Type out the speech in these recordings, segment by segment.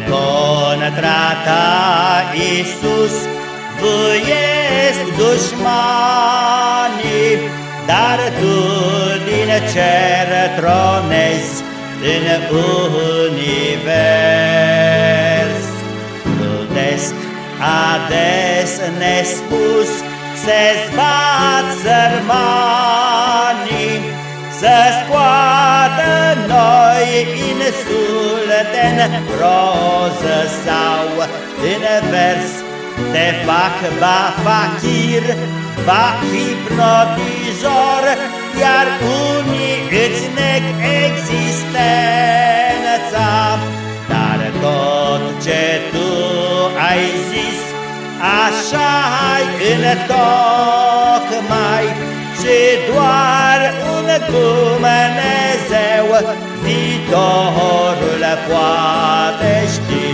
contra ta, Iisus, vâiesc dușmanii, dar tu din cer tronezi în univers. Plutesc ades nespus, se zbat sărmanii, să scoată noi insulte în proză sau în vers, te fac ba fakir, ba hipnotizor, iar unii îți neg existența. Dar tot ce tu ai zis, așa-i în tocmai, și doar un Dumnezeu viitorul poate ști.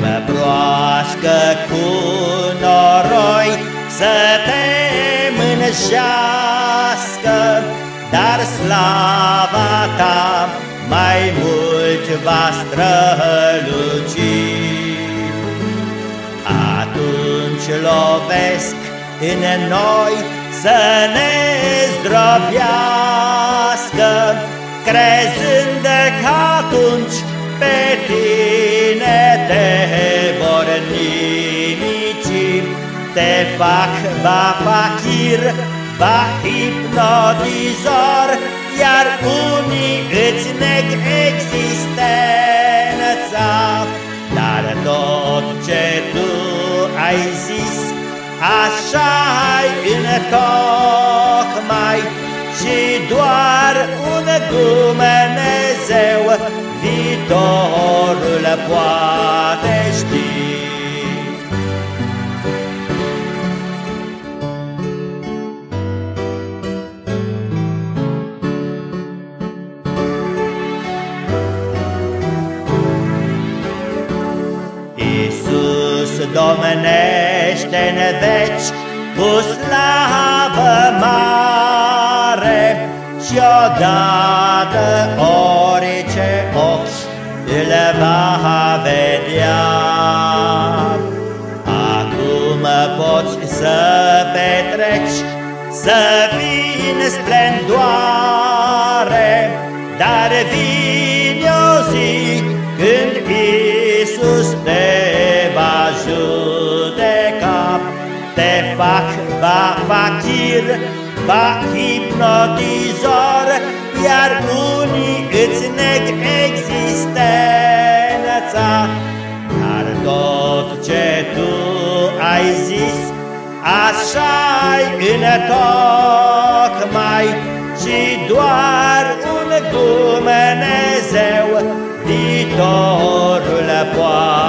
Mă broască cu noroi să te mânjească, dar slava ta mai mult va străluci. Atunci lovesc în noi să ne zdrobească, crezând că atunci pe tine te vor nimici, te fac ba fakir, ba hipnotizor, iar unii îți neg existența. Dar tot ce tu ai zis, așa-i în tocmai, și doar un Dumnezeu viitorul poate domnește în veci cu slavă mare și odată orice ochi îl va vedea. Acum poți să petreci, să fii în splendoare, dar vine o zi când Iisus te ba fakir, ba hipnotizor, iar unii îți neg existența. Dar tot ce tu ai zis, așa-i în tocmai, și doar un Dumnezeu viitorul poate.